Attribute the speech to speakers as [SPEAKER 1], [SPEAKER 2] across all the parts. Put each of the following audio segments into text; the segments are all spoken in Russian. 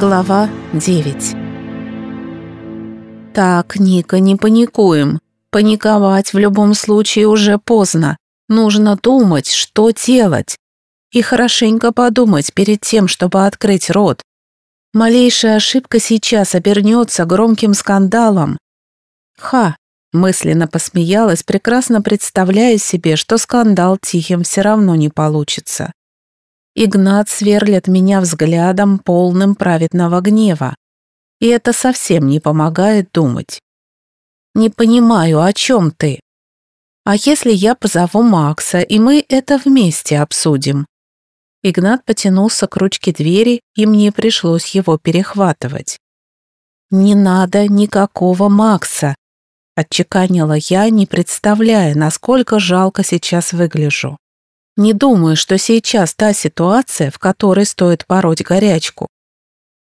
[SPEAKER 1] Глава 9 «Так, Ника, не паникуем. Паниковать в любом случае уже поздно. Нужно думать, что делать. И хорошенько подумать перед тем, чтобы открыть рот. Малейшая ошибка сейчас обернется громким скандалом. Ха, мысленно посмеялась, прекрасно представляя себе, что скандал тихим все равно не получится. Игнат сверлит меня взглядом, полным праведного гнева. И это совсем не помогает думать. «Не понимаю, о чем ты?» «А если я позову Макса, и мы это вместе обсудим?» Игнат потянулся к ручке двери, и мне пришлось его перехватывать. «Не надо никакого Макса», — отчеканила я, не представляя, насколько жалко сейчас выгляжу. Не думаю, что сейчас та ситуация, в которой стоит пороть горячку.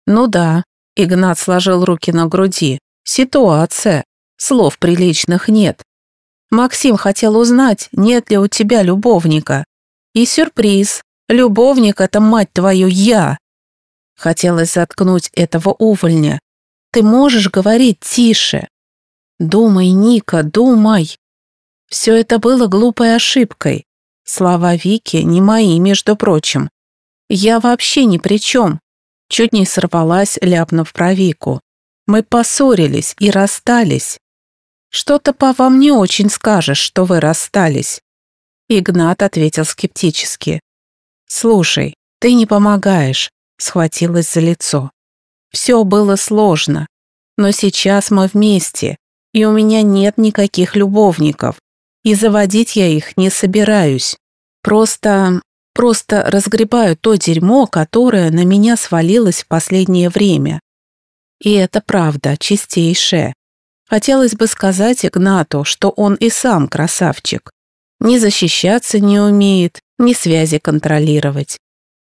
[SPEAKER 1] Ну да, Игнат сложил руки на груди. Ситуация. Слов приличных нет. Максим хотел узнать, нет ли у тебя любовника. И сюрприз. Любовник — это, мать твою, я. Хотелось заткнуть этого увольня. Ты можешь говорить тише. Думай, Ника, думай. Все это было глупой ошибкой. Слова Вики не мои, между прочим. Я вообще ни при чем. Чуть не сорвалась, ляпнув про Вику. Мы поссорились и расстались. Что-то по вам не очень скажешь, что вы расстались. Игнат ответил скептически. «Слушай, ты не помогаешь», — схватилась за лицо. «Все было сложно, но сейчас мы вместе, и у меня нет никаких любовников и заводить я их не собираюсь. Просто... просто разгребаю то дерьмо, которое на меня свалилось в последнее время. И это правда, чистейшее. Хотелось бы сказать Игнату, что он и сам красавчик. Ни защищаться не умеет, ни связи контролировать.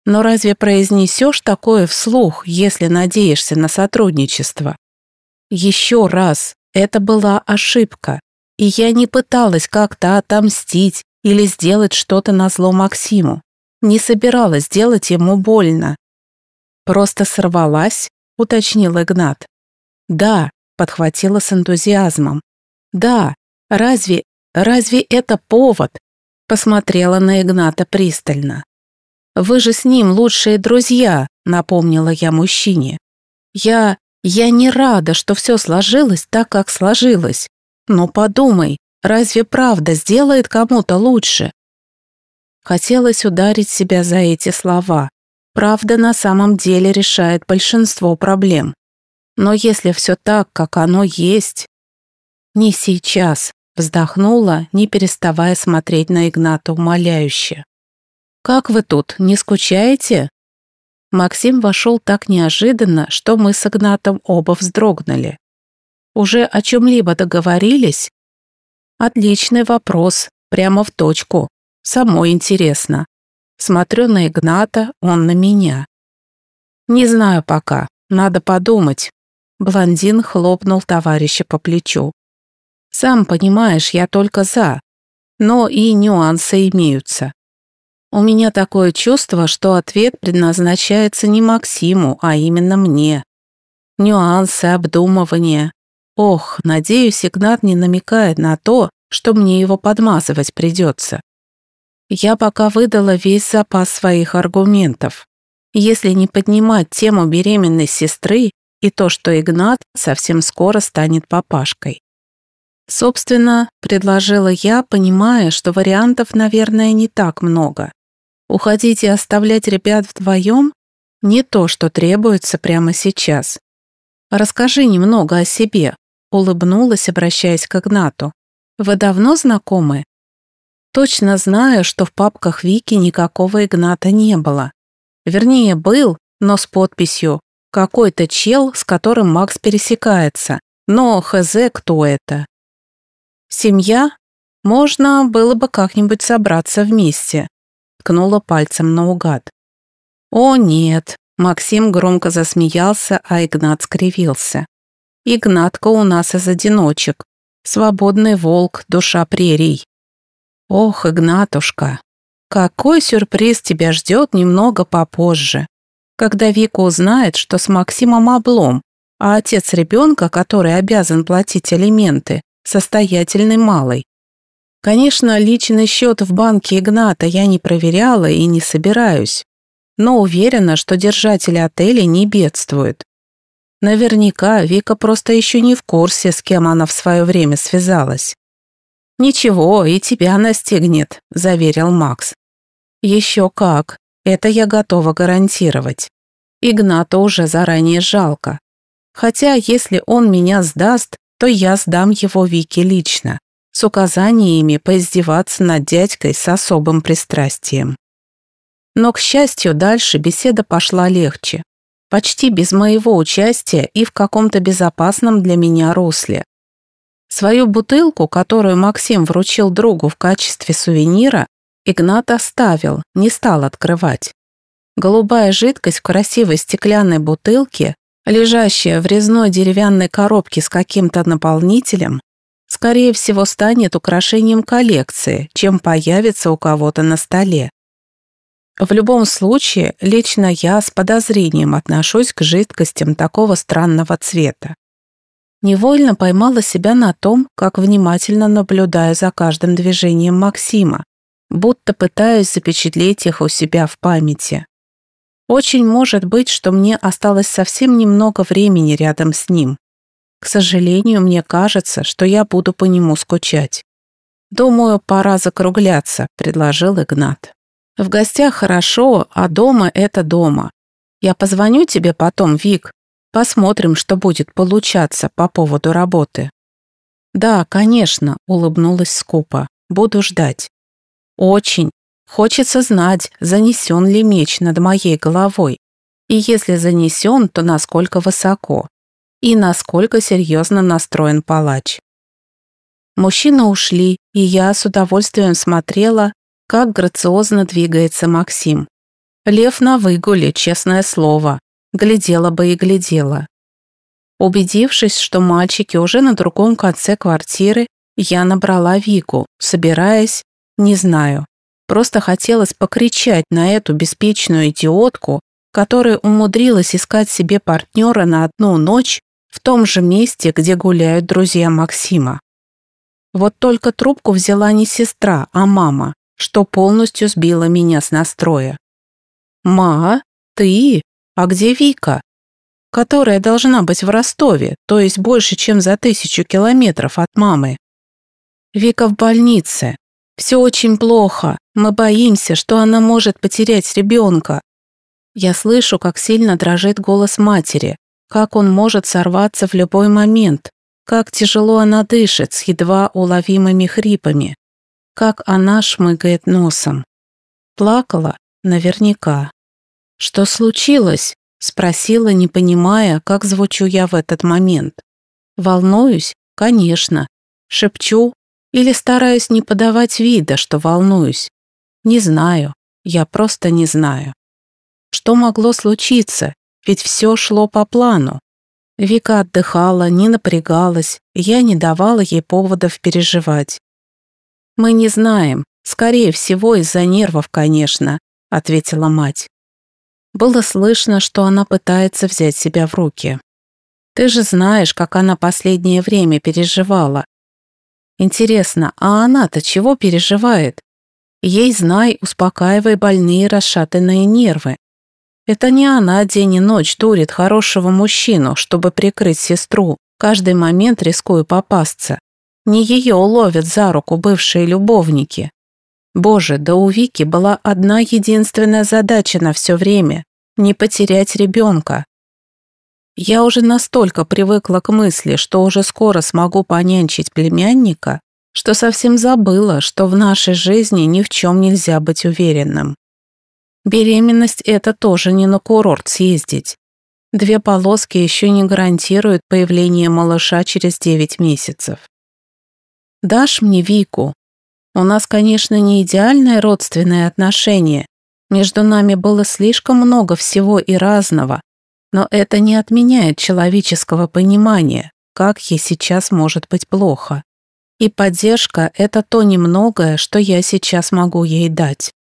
[SPEAKER 1] Но разве произнесешь такое вслух, если надеешься на сотрудничество? Еще раз, это была ошибка. И я не пыталась как-то отомстить или сделать что-то на зло Максиму. Не собиралась делать ему больно. Просто сорвалась, уточнил Игнат. Да, подхватила с энтузиазмом. Да, разве, разве это повод? Посмотрела на Игната пристально. Вы же с ним лучшие друзья, напомнила я мужчине. Я, я не рада, что все сложилось так, как сложилось. Но подумай, разве правда сделает кому-то лучше? Хотелось ударить себя за эти слова. Правда на самом деле решает большинство проблем. Но если все так, как оно есть... Не сейчас, вздохнула, не переставая смотреть на Игната умоляюще. «Как вы тут, не скучаете?» Максим вошел так неожиданно, что мы с Игнатом оба вздрогнули. Уже о чем-либо договорились? Отличный вопрос, прямо в точку. Самой интересно. Смотрю на Игната, он на меня. Не знаю пока, надо подумать. Блондин хлопнул товарища по плечу. Сам понимаешь, я только за. Но и нюансы имеются. У меня такое чувство, что ответ предназначается не Максиму, а именно мне. Нюансы, обдумывания, Ох, надеюсь, Игнат не намекает на то, что мне его подмазывать придется. Я пока выдала весь запас своих аргументов. Если не поднимать тему беременной сестры и то, что Игнат совсем скоро станет папашкой. Собственно, предложила я, понимая, что вариантов, наверное, не так много. Уходить и оставлять ребят вдвоем – не то, что требуется прямо сейчас. Расскажи немного о себе, Улыбнулась, обращаясь к Игнату. «Вы давно знакомы?» Точно знаю, что в папках Вики никакого Игната не было. Вернее, был, но с подписью «Какой-то чел, с которым Макс пересекается, но хз, кто это?» «Семья? Можно было бы как-нибудь собраться вместе», ткнула пальцем наугад. «О, нет!» Максим громко засмеялся, а Игнат скривился. Игнатка у нас из одиночек. Свободный волк, душа прерий. Ох, Игнатушка, какой сюрприз тебя ждет немного попозже. когда Вика узнает, что с Максимом облом, а отец ребенка, который обязан платить алименты, состоятельный малый. Конечно, личный счет в банке Игната я не проверяла и не собираюсь, но уверена, что держатели отеля не бедствуют. Наверняка Вика просто еще не в курсе, с кем она в свое время связалась. «Ничего, и тебя настигнет», – заверил Макс. «Еще как, это я готова гарантировать. Игната уже заранее жалко. Хотя, если он меня сдаст, то я сдам его Вике лично, с указаниями поиздеваться над дядькой с особым пристрастием. Но, к счастью, дальше беседа пошла легче. Почти без моего участия и в каком-то безопасном для меня русле. Свою бутылку, которую Максим вручил другу в качестве сувенира, Игнат оставил, не стал открывать. Голубая жидкость в красивой стеклянной бутылке, лежащая в резной деревянной коробке с каким-то наполнителем, скорее всего станет украшением коллекции, чем появится у кого-то на столе. В любом случае, лично я с подозрением отношусь к жидкостям такого странного цвета. Невольно поймала себя на том, как внимательно наблюдаю за каждым движением Максима, будто пытаюсь запечатлеть их у себя в памяти. Очень может быть, что мне осталось совсем немного времени рядом с ним. К сожалению, мне кажется, что я буду по нему скучать. «Думаю, пора закругляться», — предложил Игнат. В гостях хорошо, а дома это дома. Я позвоню тебе потом, Вик. Посмотрим, что будет получаться по поводу работы. Да, конечно, улыбнулась скупо. Буду ждать. Очень. Хочется знать, занесен ли меч над моей головой. И если занесен, то насколько высоко. И насколько серьезно настроен палач. Мужчины ушли, и я с удовольствием смотрела, как грациозно двигается Максим. Лев на выгуле, честное слово. Глядела бы и глядела. Убедившись, что мальчики уже на другом конце квартиры, я набрала Вику, собираясь, не знаю, просто хотелось покричать на эту беспечную идиотку, которая умудрилась искать себе партнера на одну ночь в том же месте, где гуляют друзья Максима. Вот только трубку взяла не сестра, а мама что полностью сбило меня с настроя. «Ма, ты? А где Вика?» «Которая должна быть в Ростове, то есть больше, чем за тысячу километров от мамы». «Вика в больнице. Все очень плохо. Мы боимся, что она может потерять ребенка». Я слышу, как сильно дрожит голос матери, как он может сорваться в любой момент, как тяжело она дышит с едва уловимыми хрипами как она шмыгает носом. Плакала? Наверняка. «Что случилось?» – спросила, не понимая, как звучу я в этот момент. «Волнуюсь? Конечно. Шепчу или стараюсь не подавать вида, что волнуюсь? Не знаю. Я просто не знаю. Что могло случиться? Ведь все шло по плану. Вика отдыхала, не напрягалась, я не давала ей поводов переживать. «Мы не знаем. Скорее всего, из-за нервов, конечно», — ответила мать. Было слышно, что она пытается взять себя в руки. «Ты же знаешь, как она последнее время переживала. Интересно, а она-то чего переживает? Ей, знай, успокаивай больные расшатанные нервы. Это не она день и ночь дурит хорошего мужчину, чтобы прикрыть сестру, каждый момент рискуя попасться. Не ее уловят за руку бывшие любовники. Боже, да у Вики была одна единственная задача на все время – не потерять ребенка. Я уже настолько привыкла к мысли, что уже скоро смогу понянчить племянника, что совсем забыла, что в нашей жизни ни в чем нельзя быть уверенным. Беременность – это тоже не на курорт съездить. Две полоски еще не гарантируют появление малыша через 9 месяцев. Дашь мне Вику? У нас, конечно, не идеальное родственное отношение. Между нами было слишком много всего и разного. Но это не отменяет человеческого понимания, как ей сейчас может быть плохо. И поддержка – это то немногое, что я сейчас могу ей дать.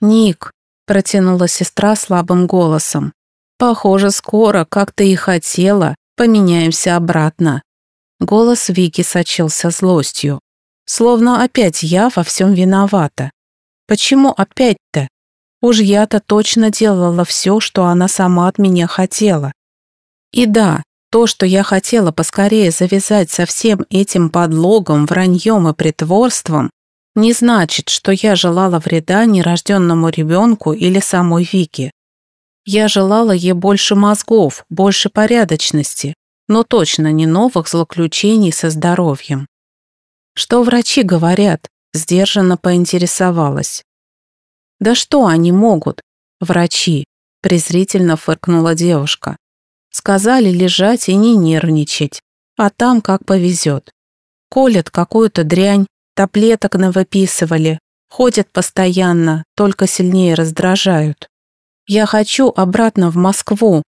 [SPEAKER 1] «Ник, протянула сестра слабым голосом. Похоже, скоро, как ты и хотела, поменяемся обратно. Голос Вики сочился злостью. Словно опять я во всем виновата. Почему опять-то? Уж я-то точно делала все, что она сама от меня хотела. И да, то, что я хотела поскорее завязать со всем этим подлогом, враньем и притворством, не значит, что я желала вреда нерожденному ребенку или самой Вике. Я желала ей больше мозгов, больше порядочности, но точно не новых злоключений со здоровьем. Что врачи говорят? Сдержанно поинтересовалась. Да что они могут? Врачи, презрительно фыркнула девушка. Сказали лежать и не нервничать, а там как повезет. Колят какую-то дрянь, таблеток навыписывали, ходят постоянно, только сильнее раздражают. Я хочу обратно в Москву.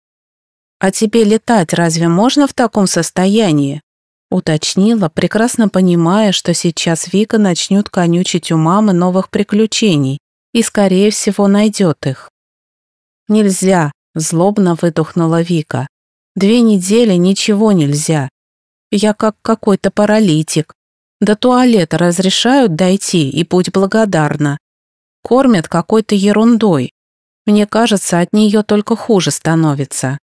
[SPEAKER 1] А тебе летать разве можно в таком состоянии? Уточнила, прекрасно понимая, что сейчас Вика начнет конючить у мамы новых приключений и, скорее всего, найдет их. «Нельзя», – злобно выдохнула Вика. Две недели ничего нельзя. Я как какой-то паралитик. До туалета разрешают дойти и будь благодарна. Кормят какой-то ерундой. Мне кажется, от нее только хуже становится.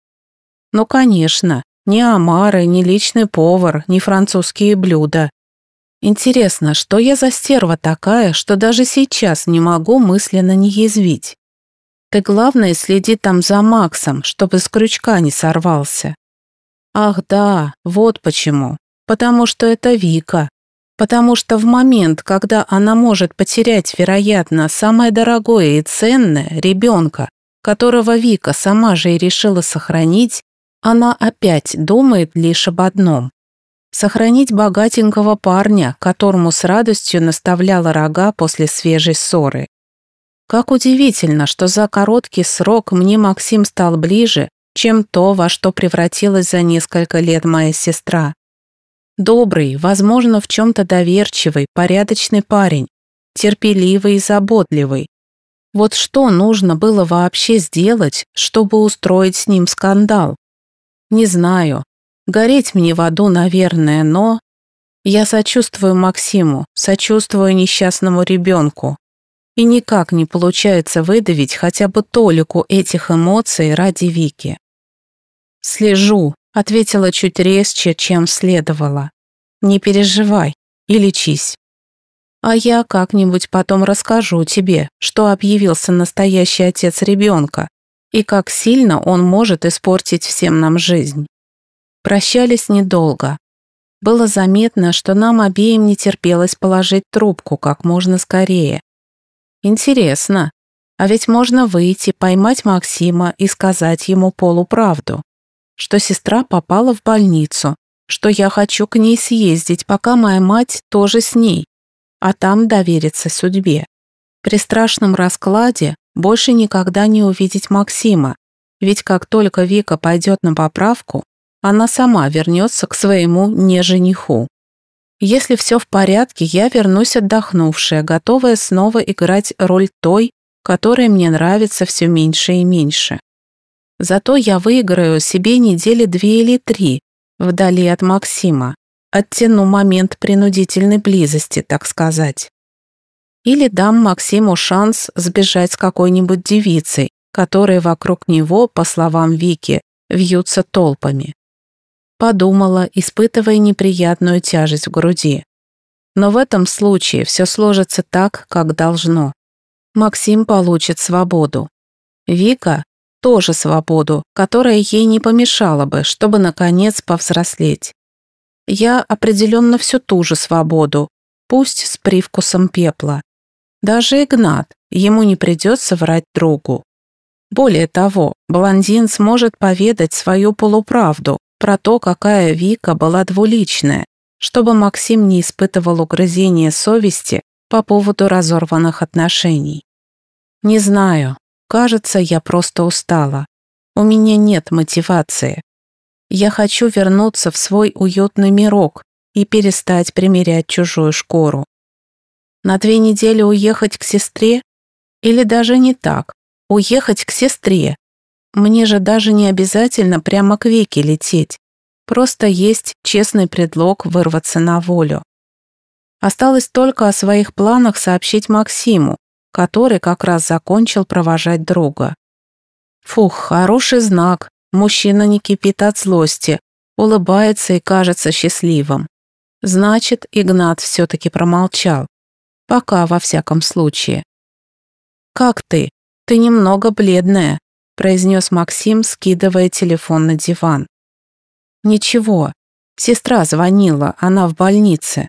[SPEAKER 1] Ну, конечно, ни омары, ни личный повар, ни французские блюда. Интересно, что я за стерва такая, что даже сейчас не могу мысленно не язвить? Ты, главное, следи там за Максом, чтобы с крючка не сорвался. Ах да, вот почему. Потому что это Вика. Потому что в момент, когда она может потерять, вероятно, самое дорогое и ценное – ребенка, которого Вика сама же и решила сохранить, она опять думает лишь об одном – сохранить богатенького парня, которому с радостью наставляла рога после свежей ссоры. Как удивительно, что за короткий срок мне Максим стал ближе, чем то, во что превратилась за несколько лет моя сестра. Добрый, возможно, в чем-то доверчивый, порядочный парень, терпеливый и заботливый. Вот что нужно было вообще сделать, чтобы устроить с ним скандал? Не знаю. Гореть мне в аду, наверное, но... Я сочувствую Максиму, сочувствую несчастному ребенку и никак не получается выдавить хотя бы толику этих эмоций ради Вики. «Слежу», — ответила чуть резче, чем следовало. «Не переживай и лечись. А я как-нибудь потом расскажу тебе, что объявился настоящий отец ребенка и как сильно он может испортить всем нам жизнь». Прощались недолго. Было заметно, что нам обеим не терпелось положить трубку как можно скорее, Интересно. А ведь можно выйти, поймать Максима и сказать ему полуправду. Что сестра попала в больницу, что я хочу к ней съездить, пока моя мать тоже с ней, а там довериться судьбе. При страшном раскладе больше никогда не увидеть Максима, ведь как только Вика пойдет на поправку, она сама вернется к своему нежениху. Если все в порядке, я вернусь отдохнувшая, готовая снова играть роль той, которая мне нравится все меньше и меньше. Зато я выиграю себе недели две или три, вдали от Максима, оттяну момент принудительной близости, так сказать. Или дам Максиму шанс сбежать с какой-нибудь девицей, которые вокруг него, по словам Вики, вьются толпами. Подумала, испытывая неприятную тяжесть в груди. Но в этом случае все сложится так, как должно. Максим получит свободу. Вика тоже свободу, которая ей не помешала бы, чтобы, наконец, повзрослеть. Я определенно всю ту же свободу, пусть с привкусом пепла. Даже Игнат, ему не придется врать другу. Более того, блондин сможет поведать свою полуправду, про то, какая Вика была двуличная, чтобы Максим не испытывал угрызения совести по поводу разорванных отношений. Не знаю, кажется, я просто устала. У меня нет мотивации. Я хочу вернуться в свой уютный мирок и перестать примерять чужую шкуру. На две недели уехать к сестре? Или даже не так, Уехать к сестре. Мне же даже не обязательно прямо к Вике лететь. Просто есть честный предлог вырваться на волю. Осталось только о своих планах сообщить Максиму, который как раз закончил провожать друга. Фух, хороший знак. Мужчина не кипит от злости, улыбается и кажется счастливым. Значит, Игнат все-таки промолчал. Пока, во всяком случае. «Как ты? Ты немного бледная», произнес Максим, скидывая телефон на диван. «Ничего. Сестра звонила, она в больнице».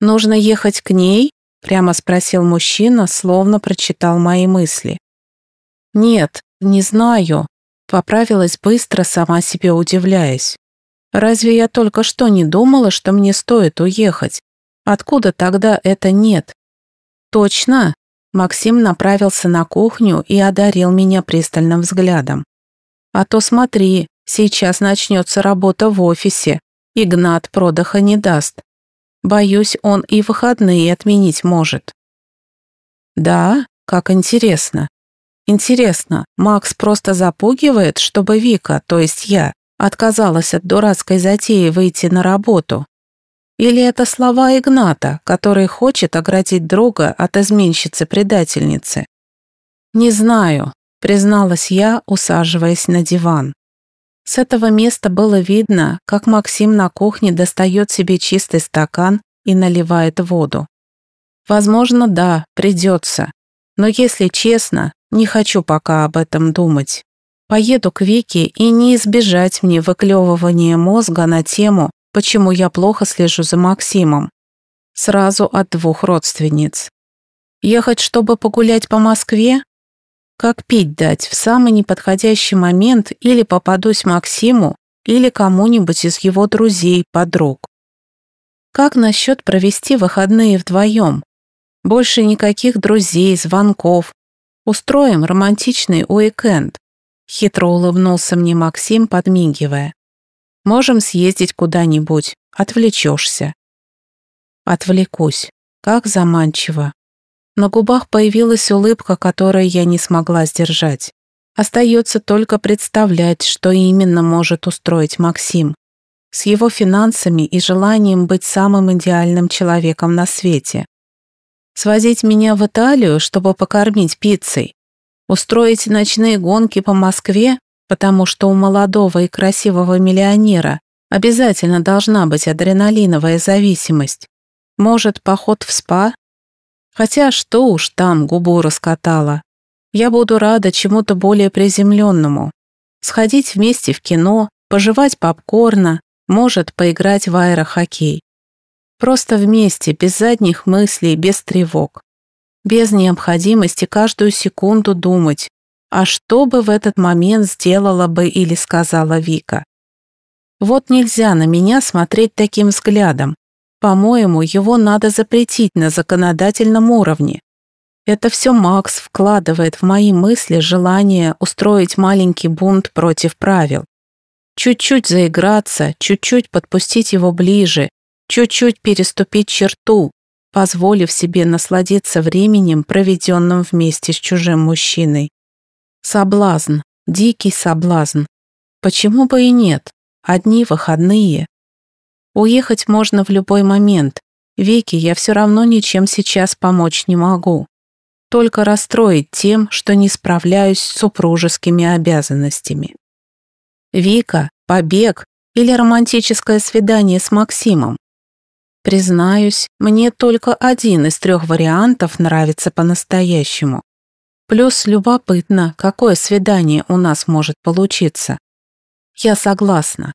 [SPEAKER 1] «Нужно ехать к ней?» прямо спросил мужчина, словно прочитал мои мысли. «Нет, не знаю», поправилась быстро, сама себе удивляясь. «Разве я только что не думала, что мне стоит уехать? Откуда тогда это нет?» «Точно?» Максим направился на кухню и одарил меня пристальным взглядом. «А то смотри, сейчас начнется работа в офисе. Игнат продыха не даст. Боюсь, он и выходные отменить может». «Да? Как интересно. Интересно, Макс просто запугивает, чтобы Вика, то есть я, отказалась от дурацкой затеи выйти на работу? Или это слова Игната, который хочет оградить друга от изменщицы-предательницы? Не знаю, призналась я, усаживаясь на диван. С этого места было видно, как Максим на кухне достает себе чистый стакан и наливает воду. Возможно, да, придется. Но если честно, не хочу пока об этом думать. Поеду к Вике и не избежать мне выклевывания мозга на тему, почему я плохо слежу за Максимом. Сразу от двух родственниц. Ехать, чтобы погулять по Москве? Как пить дать в самый неподходящий момент или попадусь Максиму, или кому-нибудь из его друзей, подруг. Как насчет провести выходные вдвоем? Больше никаких друзей, звонков, Устроим романтичный уикенд. Хитро улыбнулся мне Максим, подмигивая. Можем съездить куда-нибудь, отвлечешься. Отвлекусь. Как заманчиво. На губах появилась улыбка, которую я не смогла сдержать. Остается только представлять, что именно может устроить Максим. С его финансами и желанием быть самым идеальным человеком на свете. Свозить меня в Италию, чтобы покормить пиццей? Устроить ночные гонки по Москве, потому что у молодого и красивого миллионера обязательно должна быть адреналиновая зависимость? Может, поход в спа? Хотя что уж там губу раскатала. Я буду рада чему-то более приземленному. Сходить вместе в кино, пожевать попкорна, может, поиграть в аэрохоккей. Просто вместе, без задних мыслей, без тревог. Без необходимости каждую секунду думать, а что бы в этот момент сделала бы или сказала Вика. Вот нельзя на меня смотреть таким взглядом. По-моему, его надо запретить на законодательном уровне. Это все Макс вкладывает в мои мысли желание устроить маленький бунт против правил. Чуть-чуть заиграться, чуть-чуть подпустить его ближе, чуть-чуть переступить черту, позволив себе насладиться временем, проведенным вместе с чужим мужчиной. Соблазн, дикий соблазн. Почему бы и нет? Одни выходные. Уехать можно в любой момент. Веки я все равно ничем сейчас помочь не могу. Только расстроить тем, что не справляюсь с супружескими обязанностями. Вика, побег или романтическое свидание с Максимом. Признаюсь, мне только один из трех вариантов нравится по-настоящему. Плюс любопытно, какое свидание у нас может получиться. Я согласна.